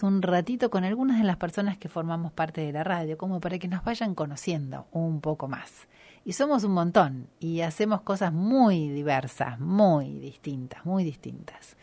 un ratito con algunas de las personas que formamos parte de la radio, como para que nos vayan conociendo un poco más. Y somos un montón y hacemos cosas muy diversas, muy distintas, muy distintas.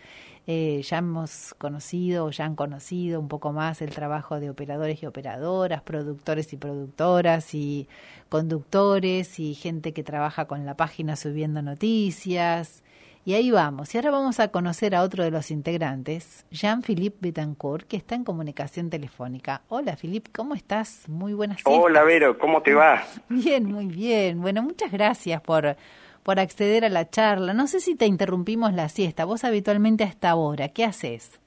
Eh, ya hemos conocido o ya han conocido un poco más el trabajo de operadores y operadoras, productores y productoras y conductores y gente que trabaja con la página subiendo noticias y ahí vamos. Y ahora vamos a conocer a otro de los integrantes, Jean-Philippe Betancourt, que está en comunicación telefónica. Hola, Philippe, ¿cómo estás? Muy buenas tardes. Hola, Vero, ¿cómo te va? Bien, muy bien. Bueno, muchas gracias por, por acceder a la charla. No sé si te interrumpimos la siesta. Vos habitualmente a esta hora, ¿qué haces?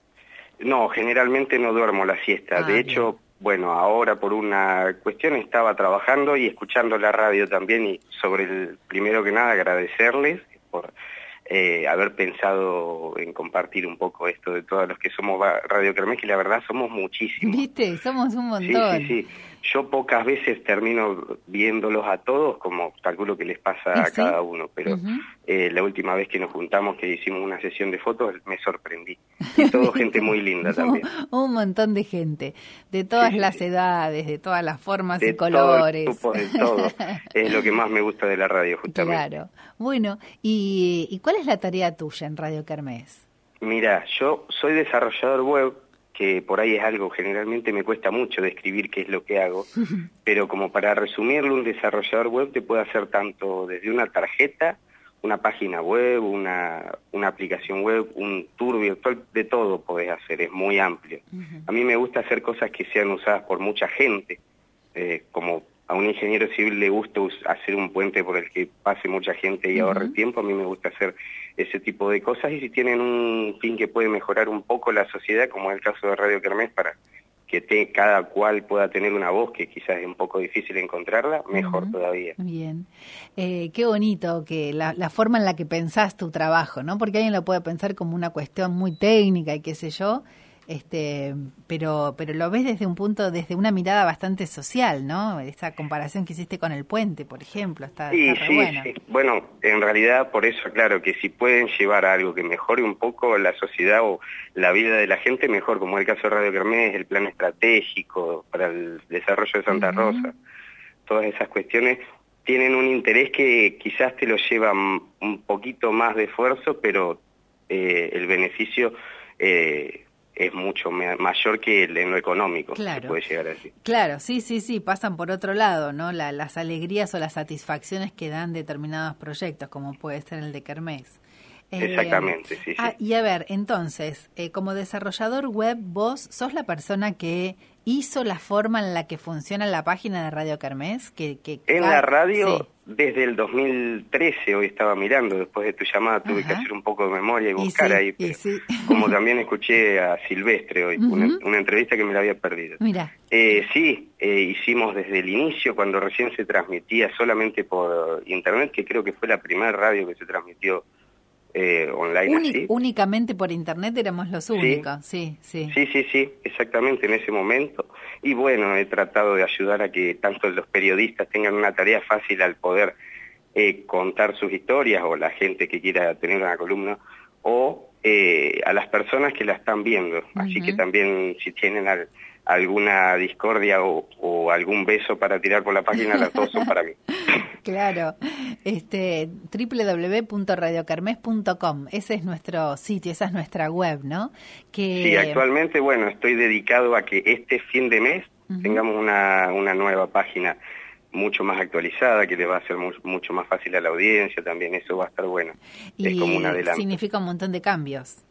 No, generalmente no duermo la siesta. Ah, de hecho, bueno, ahora por una cuestión estaba trabajando y escuchando la radio también y sobre el, primero que nada, agradecerles por eh, haber pensado en compartir un poco esto de todos los que somos Radio Kermés, que la verdad somos muchísimos. ¿Viste? Somos un montón. Sí, sí, sí. Yo pocas veces termino viéndolos a todos, como calculo que les pasa a ¿Sí? cada uno, pero eh, la última vez que nos juntamos, que hicimos una sesión de fotos, me sorprendí. Y todo gente muy linda también. un montón de gente, de todas Sí, las sí. edades, de todas las formas De y colores. grupo, de todo. Es lo que más me gusta de la radio, justamente. Claro. Bueno, ¿y, ¿y cuál es la tarea tuya en Radio Kermés? Mira, yo soy desarrollador web, que por ahí es algo generalmente me cuesta mucho describir qué es lo que hago, pero como para resumirlo, un desarrollador web te puede hacer tanto desde una tarjeta, una página web, una, una aplicación web, un tour virtual, de todo podés hacer, es muy amplio. A mí me gusta hacer cosas que sean usadas por mucha gente, eh, como a un ingeniero civil le gusta us- hacer un puente por el que pase mucha gente y ahorre Ujú. tiempo, a mí me gusta hacer ese tipo de cosas y si tienen un fin que puede mejorar un poco la sociedad, como es el caso de Radio Kermés, para que te- cada cual pueda tener una voz que quizás es un poco difícil encontrarla, mejor todavía. Bien. Eh, qué bonito que la, la forma en la que pensás tu trabajo, ¿no? Porque alguien lo puede pensar como una cuestión muy técnica y qué sé yo, este, pero, pero lo ves desde un punto, desde una mirada bastante social, ¿no? Esta comparación que hiciste con el puente, por ejemplo, está, Sí, está re sí, bueno. sí. Bueno, en realidad por eso, claro, que si pueden llevar a algo que mejore un poco la sociedad o la vida de la gente, mejor, como el caso de Radio Kermés, el plan estratégico para el desarrollo de Santa. Rosa, todas esas cuestiones tienen un interés que quizás te lo lleva m- un poquito más de esfuerzo, pero eh, el beneficio eh, es mucho ma- mayor que el, en lo económico, Claro. se puede llegar a decir. Claro, sí, sí, sí, pasan por otro lado, ¿no? La- las alegrías o las satisfacciones que dan determinados proyectos, como puede ser el de Kermés. Eh, Exactamente, sí, sí. ah, y a ver, entonces, eh, como desarrollador web, vos sos la persona que hizo la forma en la que funciona la página de Radio Kermés, que, que En la radio, sí. Desde el 2013, hoy estaba mirando, después de tu llamada tuve que hacer un poco de memoria y Y buscar sí, ahí, y pero sí. como también escuché a Silvestre hoy, una entrevista que me la había perdido. Mira, Eh, sí, eh, hicimos desde el inicio, cuando recién se transmitía solamente por internet, que creo que fue la primera radio que se transmitió eh, online uni- así. únicamente por internet éramos los únicos, sí, sí. Sí, sí, sí, exactamente en ese momento. Y bueno, he tratado de ayudar a que tanto los periodistas tengan una tarea fácil al poder eh, contar sus historias o la gente que quiera tener una columna o eh, a las personas que la están viendo. Así que también si tienen al- alguna discordia o, o algún beso para tirar por la página, las dos son para mí. Claro, este www.radiocarmes.com, ese es nuestro sitio, esa es nuestra web, ¿no? Que Sí, actualmente, bueno, estoy dedicado a que este fin de mes tengamos una, una nueva página mucho más actualizada, que le va a ser mu- mucho más fácil a la audiencia también, eso va a estar bueno. es y como un adelanto. significa un montón de cambios.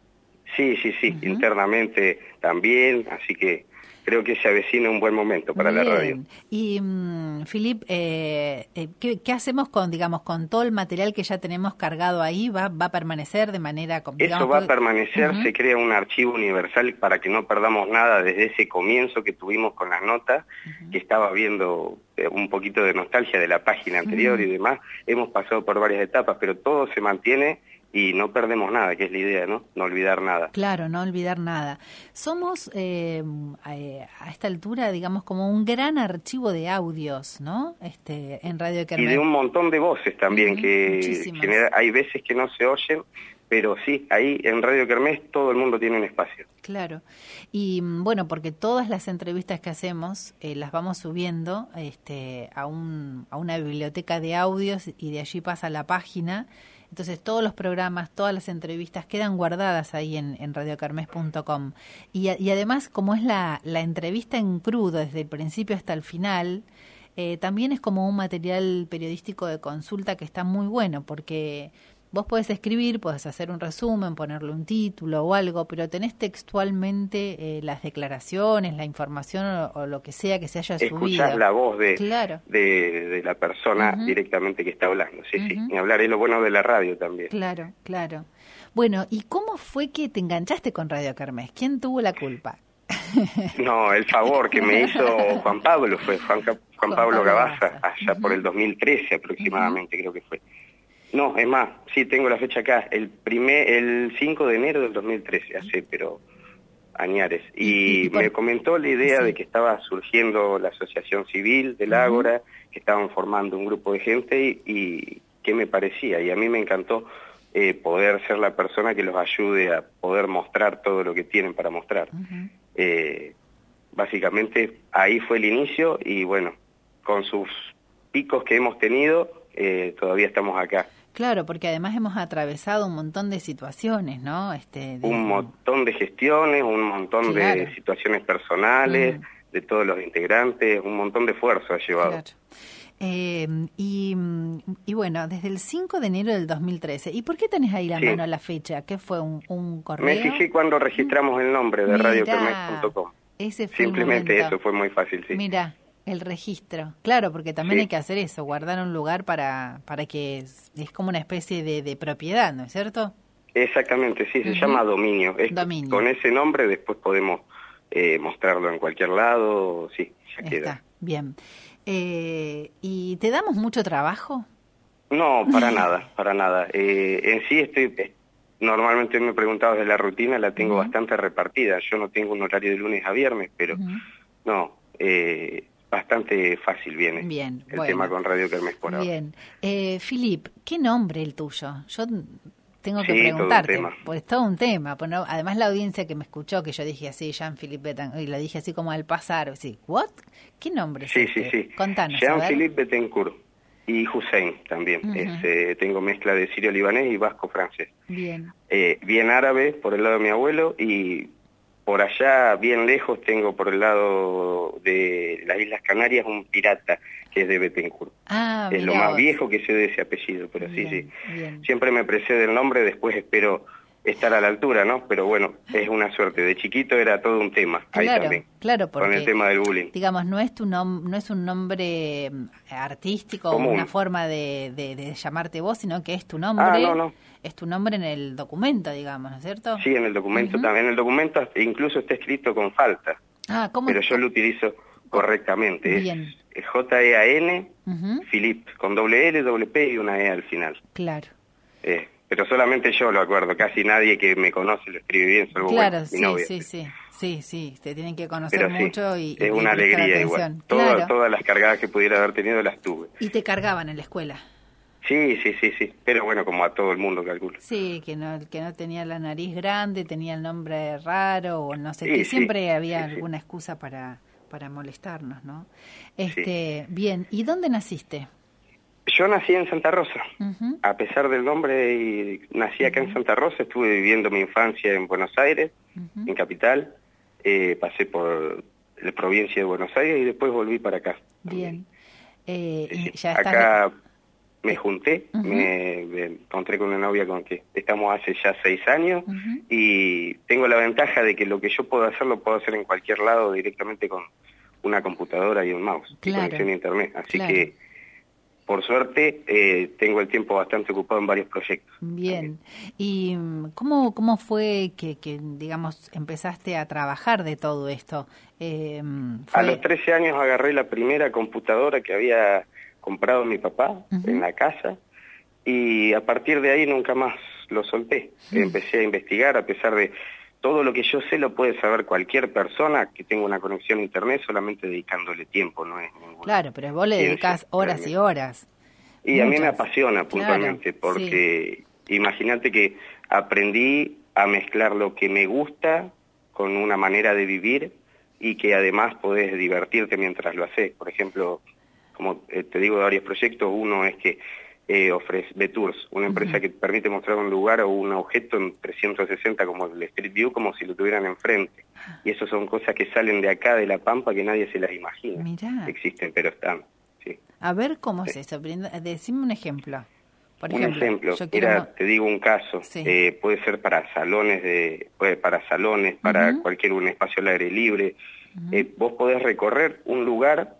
Sí, sí, sí, internamente también, así que creo que se avecina un buen momento para la radio. Y mm, Filip, eh, eh, ¿qué, qué hacemos con, digamos, con todo el material que ya tenemos cargado ahí? ¿Va, va a permanecer de manera, digamos, Eso va a permanecer, se crea un archivo universal para que no perdamos nada desde ese comienzo que tuvimos con las notas, que estaba viendo eh, un poquito de nostalgia de la página anterior y demás. Hemos pasado por varias etapas, pero todo se mantiene y no perdemos nada, que es la idea, ¿no? No olvidar nada. Claro, no olvidar nada. Somos eh, eh, a esta altura, digamos, como un gran archivo de audios, ¿no? Este, en Radio Y Kermés. de un montón de voces también, que genera- hay veces que no se oyen, pero sí, ahí en Radio Kermés todo el mundo tiene un espacio. Claro. Y mm, bueno, porque todas las entrevistas que hacemos eh, las vamos subiendo este, a, un, a una biblioteca de audios y de allí pasa la página. Entonces todos los programas, todas las entrevistas quedan guardadas ahí en, en radiocarmes.com. Y, y además, como es la, la entrevista en crudo desde el principio hasta el final, eh, también es como un material periodístico de consulta que está muy bueno porque vos podés escribir, podés hacer un resumen, ponerle un título o algo, pero tenés textualmente eh, las declaraciones, la información o, lo que sea que se haya Escuchás subido. la voz de, de, de, la persona directamente que está hablando. Sí, sí. Y hablar es lo bueno de la radio también. Claro, claro. Bueno, ¿y cómo fue que te enganchaste con Radio Kermés? ¿Quién tuvo la culpa? No, el favor que me hizo Juan Pablo fue Juan, Juan Pablo Gabaza, allá por el 2013 aproximadamente creo que fue. No, es más, sí, tengo la fecha acá, el primer, el 5 de enero del 2013, hace, pero añares. Y, me comentó la idea de que estaba surgiendo la asociación civil del Ágora, que estaban formando un grupo de gente y, y qué me parecía. Y a mí me encantó eh, poder ser la persona que los ayude a poder mostrar todo lo que tienen para mostrar. eh, básicamente ahí fue el inicio y bueno, con sus picos que hemos tenido, eh, todavía estamos acá. Claro, porque además hemos atravesado un montón de situaciones, ¿no? Este, de... Un montón de gestiones, un montón claro. de situaciones personales, mm. de todos los integrantes, un montón de esfuerzo ha llevado. Claro. Eh, y, y, bueno, desde el 5 de enero del 2013. ¿Y por qué tenés ahí la sí. mano la fecha? ¿Qué fue un, un correo? Me fijé cuando registramos el nombre de radiokermes.com. Simplemente eso fue muy fácil, sí. Mira, el registro. Claro, porque también sí. hay que hacer eso, guardar un lugar para, para que es, es como una especie de, de, propiedad, ¿no es cierto? Exactamente, sí, se uh -huh. llama dominio. Es, dominio. Con ese nombre después podemos eh, mostrarlo en cualquier lado, sí, ya Está, queda. Bien. Eh, ¿Y te damos mucho trabajo? No, para nada, para nada. Eh, en sí estoy, eh, normalmente me he preguntado de la rutina, la tengo uh -huh. bastante repartida. Yo no tengo un horario de lunes a viernes, pero uh -huh. no, eh, bastante fácil viene Bien, el bueno. tema con Radio Kermés por ahora. Bien. Eh, Filip, ¿qué nombre el tuyo? Yo tengo que sí, preguntarte, todo pues todo un tema. Pues además la audiencia que me escuchó, que yo dije así, Jean-Philippe Betancourt, y lo dije así como al pasar, sí, ¿what? ¿Qué nombre es Sí, este? sí, sí. Contanos. Jean-Philippe Betancourt y Hussein también. Uh -huh. es, eh, tengo mezcla de sirio-libanés y vasco-francés. Bien. Eh, bien árabe por el lado de mi abuelo y por allá, bien lejos, tengo por el lado de las Islas Canarias un pirata que es de Betancourt. Ah, es lo más viejo que sé de ese apellido, pero bien, sí, sí. Bien. Siempre me precede el nombre, después espero estar a la altura, ¿no? Pero bueno, es una suerte. De chiquito era todo un tema, claro, ahí también. Claro, porque, con el tema del bullying. Digamos, no es tu nom no es un nombre mm, artístico o una forma de, de, de, llamarte vos, sino que es tu nombre. Ah, no, no. Es tu nombre en el documento, digamos, ¿no es cierto? Sí, en el documento uh -huh. también. En el documento incluso está escrito con falta. Ah, ¿cómo? Pero yo lo utilizo correctamente. Bien. Es J-E-A-N, uh -huh. Philip, con doble L, doble P y una E al final. Claro. Eh, pero solamente yo lo acuerdo, casi nadie que me conoce lo escribe bien, salvo claro, bueno, sí, mi novia. sí, sí, sí, sí, te tienen que conocer pero mucho sí, y... Es una alegría igual, Toda, todas las cargadas que pudiera haber tenido las tuve. ¿Y te cargaban en la escuela? Sí, sí, sí, sí, pero bueno, como a todo el mundo calculo. Sí, que no, que no tenía la nariz grande, tenía el nombre raro o no sé, sí, que siempre había sí, alguna excusa para, para molestarnos, ¿no? Este, Bien, ¿y dónde naciste? Yo nací en Santa Rosa, uh -huh. a pesar del nombre, y nací acá uh -huh. en Santa Rosa, estuve viviendo mi infancia en Buenos Aires, uh -huh. en Capital, eh, pasé por la provincia de Buenos Aires y después volví para acá. Bien. Eh, ya acá me junté, me, me, encontré con una novia con que estamos hace ya seis años y tengo la ventaja de que lo que yo puedo hacer lo puedo hacer en cualquier lado directamente con una computadora y un mouse claro. conexión a internet. Así claro. que por suerte, eh, tengo el tiempo bastante ocupado en varios proyectos. Bien. ¿Y cómo, cómo fue que, que, digamos, empezaste a trabajar de todo esto? Eh, fue... A los 13 años agarré la primera computadora que había comprado mi papá uh -huh. en la casa y a partir de ahí nunca más lo solté. Uh -huh. Empecé a investigar, a pesar de todo lo que yo sé lo puede saber cualquier persona que tenga una conexión a internet solamente dedicándole tiempo, no es ninguna Claro, pero vos le dedicas horas y horas. Y Muchas. a mí me apasiona puntualmente, claro, porque sí. imagínate que aprendí a mezclar lo que me gusta con una manera de vivir y que además podés divertirte mientras lo haces. Por ejemplo, como eh, te digo de varios proyectos, uno es que eh, ofrece Betours, una empresa que permite mostrar un lugar o un objeto en 360 como el Street View, como si lo tuvieran enfrente. Y eso son cosas que salen de acá, de la Pampa, que nadie se las imagina. Existen, pero están. Sí. A ver cómo es eso. Decime un ejemplo. Por un ejemplo, mira, te digo un caso, eh, puede ser para salones, de, puede para salones, para cualquier un espacio al aire libre. eh, vos podés recorrer un lugar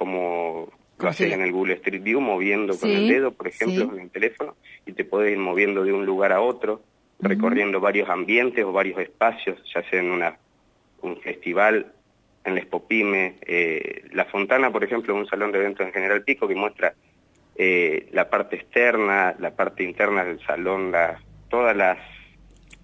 como lo haces en el Google Street View, moviendo con el dedo, por ejemplo, en el teléfono, y te podés ir moviendo de un lugar a otro, recorriendo varios ambientes o varios espacios, ya sea en una, un festival, en la Espopime, eh, La Fontana, por ejemplo, un salón de eventos en General Pico que muestra eh, la parte externa, la parte interna del salón, todas las...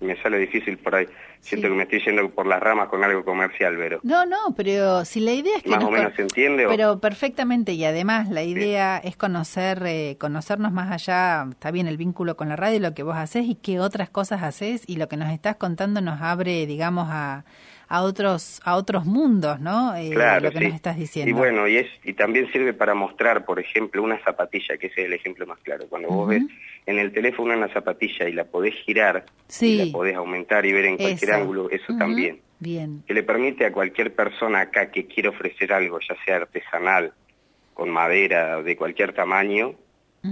Me sale difícil por ahí. Siento que me estoy yendo por las ramas con algo comercial, pero... No, no, pero si la idea es que... Más o menos se entiende. Pero perfectamente, y además la idea es conocer, eh, conocernos más allá, está bien el vínculo con la radio, lo que vos haces y qué otras cosas haces, y lo que nos estás contando nos abre, digamos, a a otros a otros mundos, ¿no? Eh, claro, lo que nos estás diciendo. Y bueno, y es y también sirve para mostrar, por ejemplo, una zapatilla, que ese es el ejemplo más claro. Cuando vos ves en el teléfono una zapatilla y la podés girar, y la podés aumentar y ver en cualquier ángulo, eso también. Bien. Que le permite a cualquier persona acá que quiera ofrecer algo, ya sea artesanal, con madera, de cualquier tamaño,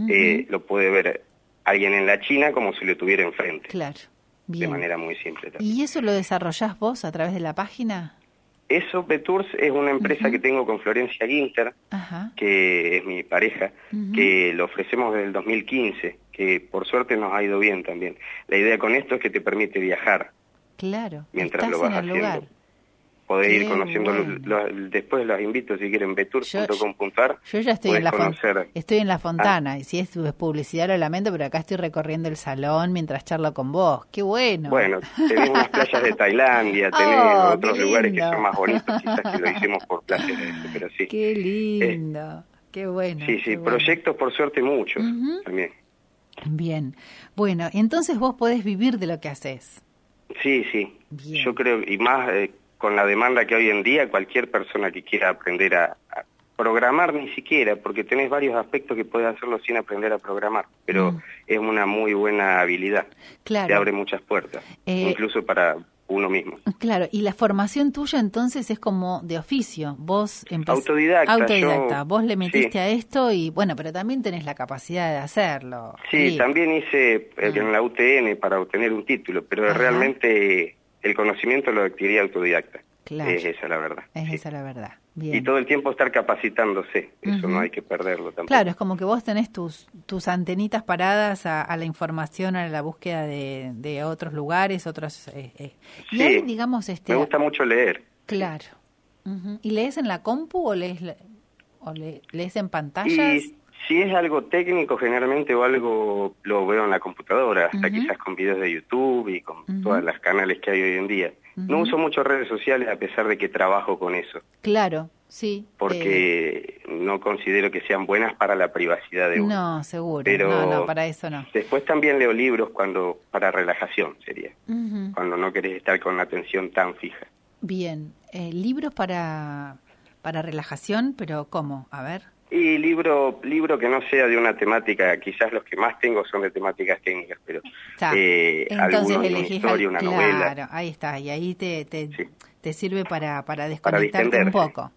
eh, lo puede ver alguien en la China como si lo tuviera enfrente. Claro de manera muy simple. ¿Y eso lo desarrollás vos a través de la página? Eso, Betours, es una empresa que tengo con Florencia Ginter, que es mi pareja, que lo ofrecemos desde el 2015, que por suerte nos ha ido bien también. La idea con esto es que te permite viajar. Claro. Mientras lo vas haciendo podés ir conociendo, después los invito si quieren, betour.com.ar. Yo, ya estoy en, la estoy en la fontana, y si es publicidad lo lamento, pero acá estoy recorriendo el salón mientras charlo con vos. ¡Qué bueno! Bueno, tenés unas playas de Tailandia, tenés oh, otros lugares que son más bonitos, quizás que lo hicimos por placer, pero sí. ¡Qué lindo! ¡Qué bueno! Sí, sí, proyectos por suerte muchos también. Bien, bueno, entonces vos podés vivir de lo que haces. Sí, sí. Yo creo, y más eh, con la demanda que hoy en día, cualquier persona que quiera aprender a, programar ni siquiera, porque tenés varios aspectos que puedes hacerlo sin aprender a programar, pero mm. es una muy buena habilidad. Claro. Te abre muchas puertas, eh, incluso para uno mismo. Claro, y la formación tuya entonces es como de oficio, vos Autodidacta. Autodidacta, vos le metiste a esto y bueno, pero también tenés la capacidad de hacerlo. Sí, también hice eh, ah. en la UTN para obtener un título, pero realmente el conocimiento lo adquiría autodidacta. Claro. Es esa la verdad. Es esa la verdad. Y todo el tiempo estar capacitándose, eso no hay que perderlo tampoco. Claro, es como que vos tenés tus, tus antenitas paradas a, la información, a la búsqueda de, otros lugares, otros... Eh, eh. Sí, digamos, este... me gusta mucho leer. Claro. ¿Y lees en la compu o lees, o lees en pantallas? Si es algo técnico generalmente o algo lo veo en la computadora, hasta quizás con videos de YouTube y con todas las canales que hay hoy en día. No uso mucho redes sociales a pesar de que trabajo con eso. Claro, sí. Porque eh. no considero que sean buenas para la privacidad de uno. No, seguro. Pero no, no, para eso no. Después también leo libros cuando para relajación sería, cuando no querés estar con la atención tan fija. Bien, eh, libros para para relajación, pero ¿cómo? A ver. Y libro, libro que no sea de una temática, quizás los que más tengo son de temáticas técnicas, pero eh, Entonces una historia, una claro, ahí está, y ahí te, te, te sirve para, para desconectarte un poco.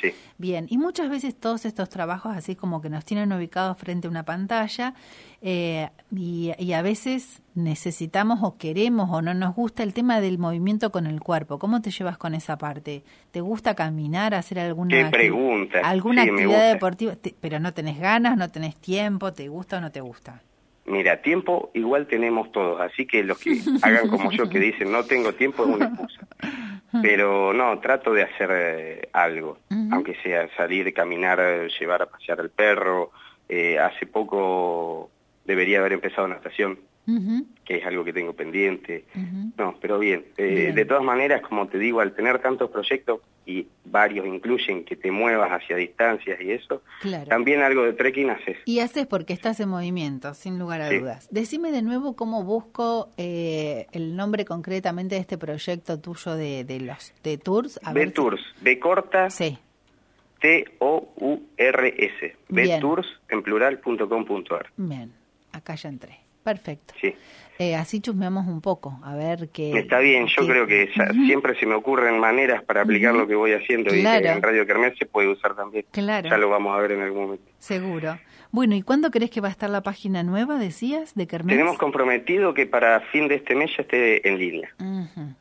sí. Bien, y muchas veces todos estos trabajos así como que nos tienen ubicados frente a una pantalla eh, y, y, a veces necesitamos o queremos o no nos gusta el tema del movimiento con el cuerpo. ¿Cómo te llevas con esa parte? ¿Te gusta caminar, hacer alguna, pregunta? alguna actividad deportiva? pero no tenés ganas, no tenés tiempo, ¿te gusta o no te gusta? Mira, tiempo igual tenemos todos, así que los que hagan como yo que dicen no tengo tiempo es una excusa. Pero no, trato de hacer eh, algo, aunque sea salir, caminar, llevar a pasear al perro. Eh, hace poco debería haber empezado natación, que es algo que tengo pendiente. No, pero bien. Eh, de todas maneras, como te digo, al tener tantos proyectos y varios incluyen que te muevas hacia distancias y eso, también algo de trekking haces. Y haces porque estás en movimiento, sin lugar a dudas. Decime de nuevo cómo busco eh, el nombre concretamente de este proyecto tuyo de, de los de tours. B Tours, B corta. Sí. T-O-U-R-S. Tours en plural.com.ar. Bien, acá ya entré. Perfecto. Sí. Eh, así chusmeamos un poco, a ver qué... Está bien, yo creo que siempre se me ocurren maneras para aplicar lo que voy haciendo y en Radio Kermés se puede usar también. Claro. Ya lo vamos a ver en algún momento. Seguro. Bueno, ¿y cuándo crees que va a estar la página nueva, decías, de Kermés? Tenemos comprometido que para fin de este mes ya esté en línea.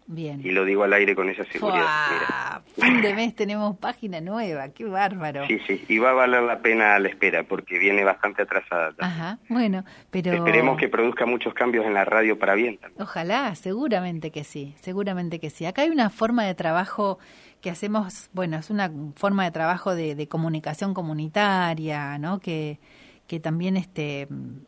Bien. Y lo digo al aire con esa seguridad. Fin de mes tenemos página nueva, qué bárbaro. Sí, sí, y va a valer la pena la espera porque viene bastante atrasada. Ajá, bueno, pero... Esperemos que produzca muchos cambios en la radio para bien. Ojalá, seguramente que sí, seguramente que sí. Acá hay una forma de trabajo que hacemos, bueno, es una forma de trabajo de, de comunicación comunitaria, ¿no? Que que también este,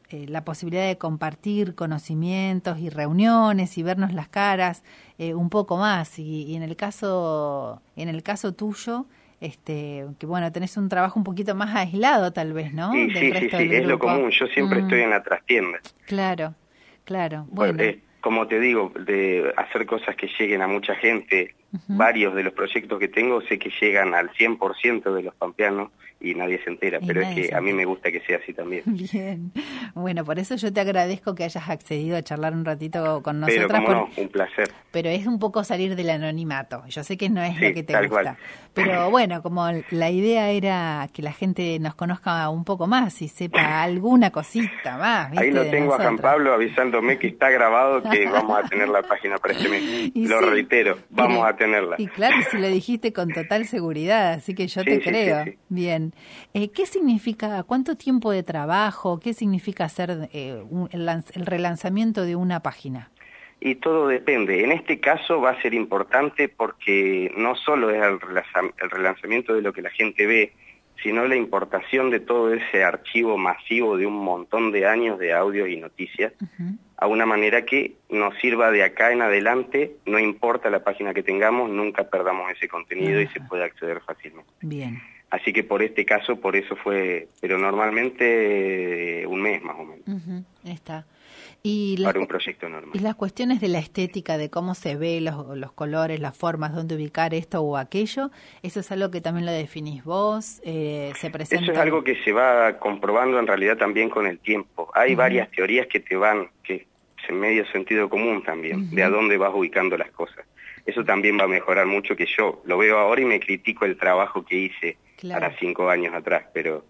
eh, la posibilidad de compartir conocimientos y reuniones y vernos las caras eh, un poco más. Y, en el caso, en el caso tuyo, este, que bueno, tenés un trabajo un poquito más aislado tal vez, ¿no? Sí, sí, sí, es lo común. Yo siempre mm. estoy en la trastienda. Claro, claro. Bueno. Eh, como te digo, de hacer cosas que lleguen a mucha gente, varios de los proyectos que tengo sé que llegan al 100% de los pampeanos y nadie se entera, pero es que a mí me gusta que sea así también. Bien, bueno, por eso yo te agradezco que hayas accedido a charlar un ratito con nosotros. Pero como no, un placer. Pero es un poco salir del anonimato, yo sé que no es lo que te gusta, pero bueno, como la idea era que la gente nos conozca un poco más y sepa alguna cosita más. Ahí lo tengo a Juan Pablo avisándome que está grabado que vamos a tener la página para este mes. lo reitero, vamos a tenerla. Y claro, si lo dijiste con total seguridad, así que yo te creo. Bien. Eh, ¿Qué significa, cuánto tiempo de trabajo, qué significa hacer eh, el, relanzamiento de una página? Y todo depende. En este caso va a ser importante porque no solo es el, relanzamiento de lo que la gente ve, sino la importación de todo ese archivo masivo de un montón de años de audio y noticias a una manera que nos sirva de acá en adelante, no importa la página que tengamos, nunca perdamos ese contenido y se puede acceder fácilmente. Bien. Así que por este caso, por eso fue, pero normalmente un mes más o menos. Está. Y para un proyecto normal. Y las cuestiones de la estética, de cómo se ve, los, los colores, las formas, dónde ubicar esto o aquello, ¿eso es algo que también lo definís vos? Eh, ¿se presenta... Eso es algo que se va comprobando en realidad también con el tiempo. Hay varias teorías que te van, que es en medio sentido común también, de a dónde vas ubicando las cosas. Eso también va a mejorar mucho que yo lo veo ahora y me critico el trabajo que hice para cinco años atrás, pero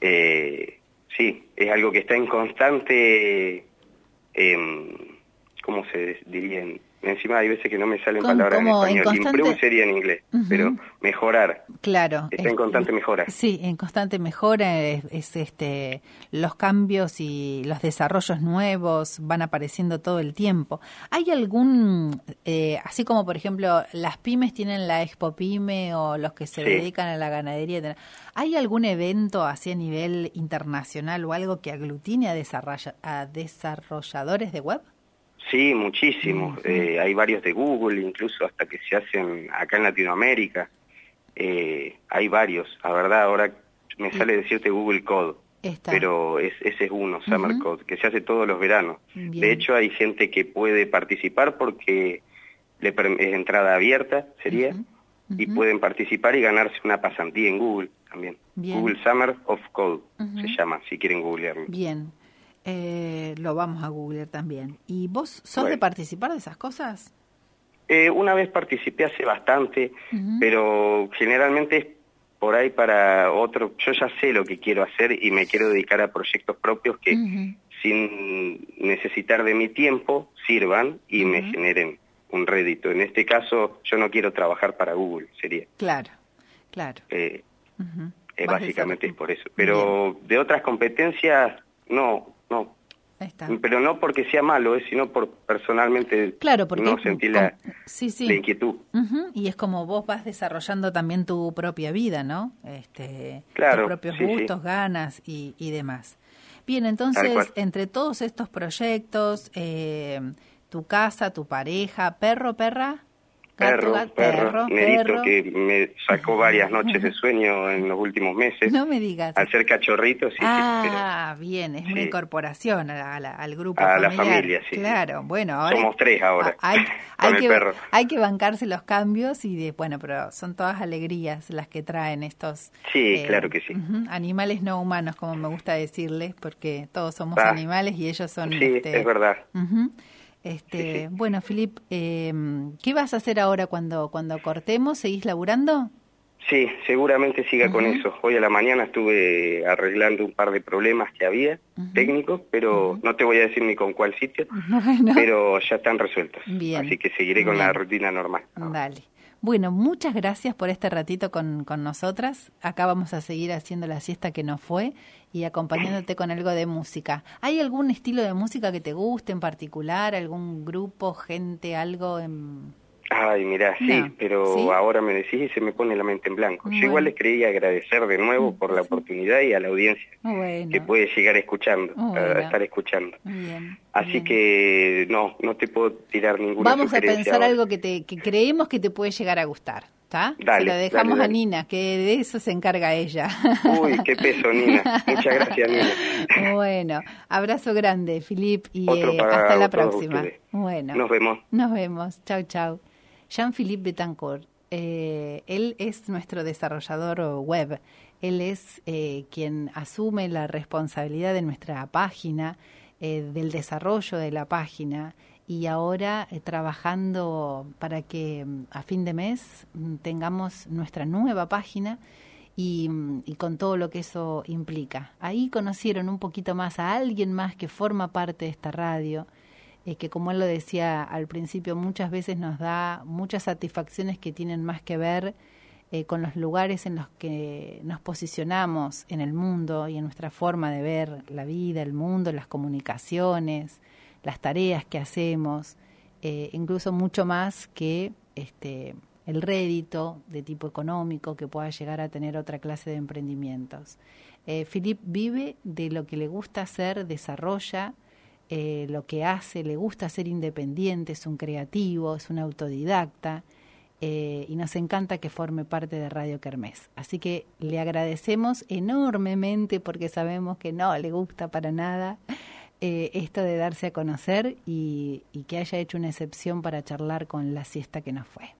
eh, sí, es algo que está en constante, eh, ¿cómo se diría? Encima hay veces que no me salen palabras en español. Improve sería en inglés, pero mejorar. Claro. Está en constante mejora. Sí, en constante mejora es, este los cambios y los desarrollos nuevos van apareciendo todo el tiempo. ¿Hay algún, eh, así como por ejemplo las pymes tienen la Expo Pyme o los que se dedican a la ganadería, ¿hay algún evento así a nivel internacional o algo que aglutine a, a desarrolladores de web? Sí, muchísimos. Eh, hay varios de Google, incluso hasta que se hacen acá en Latinoamérica. Eh, hay varios. La verdad, ahora me sale decirte Google Code. Pero es, ese es uno, Summer Code, que se hace todos los veranos. De hecho, hay gente que puede participar porque le es entrada abierta, sería, y pueden participar y ganarse una pasantía en Google también. Google Summer of Code se llama, si quieren googlearlo. Bien, eh, lo vamos a googlear también. ¿Y vos sos de participar de esas cosas? Eh, una vez participé hace bastante, pero generalmente es por ahí para otro. Yo ya sé lo que quiero hacer y me quiero dedicar a proyectos propios que sin necesitar de mi tiempo sirvan y me generen un rédito. En este caso, yo no quiero trabajar para Google, sería. Claro, claro. Eh, básicamente es por eso. Pero de otras competencias, no, no. Pero no porque sea malo, eh, sino por personalmente claro, porque no sentir la, inquietud. Y es como vos vas desarrollando también tu propia vida, ¿no? Este, claro, tus propios gustos, ganas y, y demás. Bien, entonces, entre todos estos proyectos, eh, tu casa, tu pareja, perro, perra perro, perro, perro, que me sacó varias noches de sueño en los últimos meses. No me digas. Al ser cachorrito, sí. Ah, bien, es una incorporación al grupo A la familia, sí. Claro, bueno, ahora... Somos tres ahora, hay, que, Hay que bancarse los cambios y, de, bueno, pero son todas alegrías las que traen estos... Sí, eh, claro que sí. animales no humanos, como me gusta decirles, porque todos somos ah. animales y ellos son... Sí, este, es verdad. Este, Bueno, Filip, eh, ¿qué vas a hacer ahora cuando, cuando cortemos? ¿Seguís laburando? Sí, seguramente siga con eso. Hoy a la mañana estuve arreglando un par de problemas que había, técnicos, pero no te voy a decir ni con cuál sitio, pero ya están resueltos. Así que seguiré con la rutina normal. Dale. Bueno, muchas gracias por este ratito con, con nosotras. Acá vamos a seguir haciendo la siesta que no fue y acompañándote con algo de música. ¿Hay algún estilo de música que te guste en particular? ¿Algún grupo, gente, algo en, Ay, mira, sí, pero ahora me decís y se me pone la mente en blanco. Yo igual les quería agradecer de nuevo por la oportunidad y a la audiencia que puede llegar escuchando, a estar escuchando. Así que no, no te puedo tirar ninguna Vamos a pensar algo que, te, que creemos que te puede llegar a gustar. ¿Está? se lo dejamos a Nina, que de eso se encarga ella. Uy, qué peso, Nina. Muchas gracias, Nina. Bueno, abrazo grande, Filip, y eh, hasta la próxima. Bueno, nos vemos. Nos vemos. Chau, chau. Jean-Philippe Betancourt. Eh, él es nuestro desarrollador web. Él es eh, quien asume la responsabilidad de nuestra página, eh, del desarrollo de la página y ahora trabajando para que mm, a fin de mes mm, tengamos nuestra nueva página y, mm, y, con todo lo que eso implica. Ahí conocieron un poquito más a alguien más que forma parte de esta radio que como él lo decía al principio, muchas veces nos da muchas satisfacciones que tienen más que ver eh, con los lugares en los que nos posicionamos en el mundo y en nuestra forma de ver la vida, el mundo, las comunicaciones, las tareas que hacemos, eh, incluso mucho más que este, el rédito de tipo económico que pueda llegar a tener otra clase de emprendimientos. Eh, Philip vive de lo que le gusta hacer, desarrolla, eh, lo que hace, le gusta ser independiente, es un creativo, es un autodidacta eh, y nos encanta que forme parte de Radio Kermés. Así que le agradecemos enormemente porque sabemos que no le gusta para nada eh, esto de darse a conocer y, y que haya hecho una excepción para charlar con la siesta que nos fue.